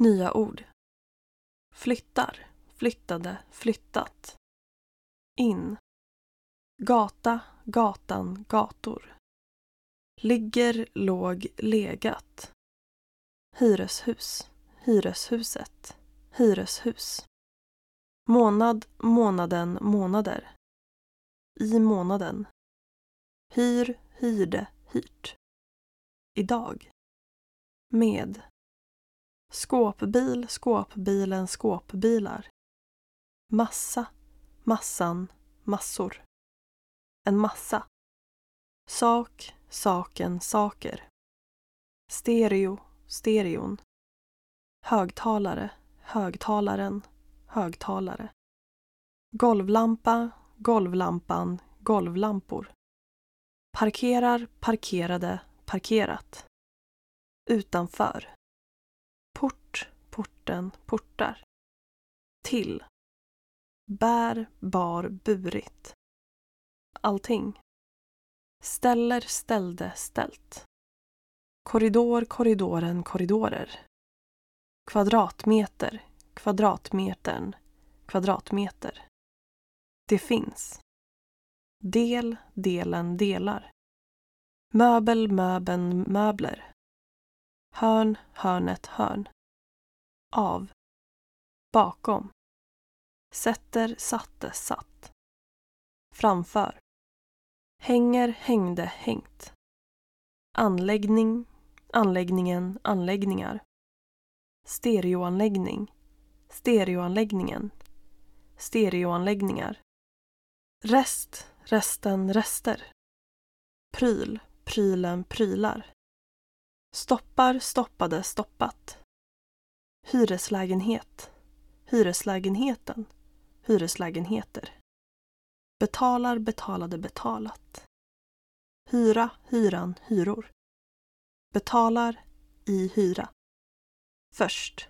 Nya ord. Flyttar, flyttade, flyttat. In. Gata, gatan, gator. Ligger, låg, legat. Hyreshus, hyreshuset, hyreshus. Månad, månaden, månader. I månaden. Hyr, hyrde, hyrt. Idag. Med. Skåpbil, skåpbilen, skåpbilar. Massa, massan, massor. En massa. Sak, saken, saker. Stereo, stereon. Högtalare, högtalaren, högtalare. Golvlampa, golvlampan, golvlampor. Parkerar, parkerade, parkerat. Utanför. Porten, portar. Till. Bär, bar, burit. Allting. Ställer, ställde, ställt. Korridor, korridoren, korridorer. Kvadratmeter, kvadratmetern, kvadratmeter. Det finns. Del, delen, delar. Möbel, möbeln, möbler. Hörn, hörnet, hörn. Av. Bakom. Sätter, satte, satt. Framför. Hänger, hängde, hängt. Anläggning, anläggningen, anläggningar. Stereoanläggning, stereoanläggningen. Stereoanläggningar. Rest, resten, rester. Pryl, prylen, prylar. Stoppar, stoppade, stoppat. Hyreslägenhet, hyreslägenheten, hyreslägenheter. Betalar, betalade, betalat. Hyra, hyran, hyror. Betalar, i hyra. Först.